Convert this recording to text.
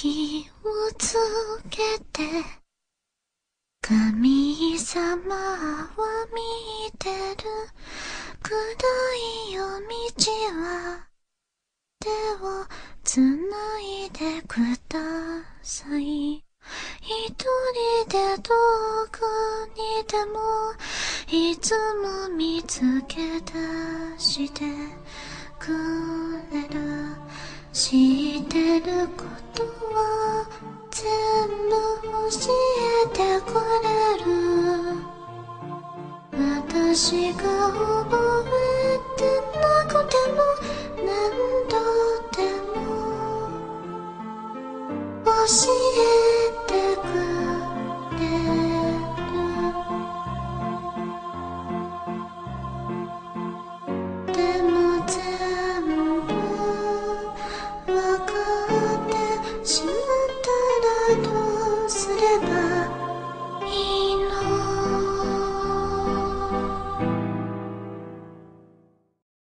気をつけて神様は見てる暗い夜道は手をつない。でください。一人で遠くにでもいつも見つけ出してく。れ知ってることは全部教えてくれる。私が覚えてなくても何度でも教え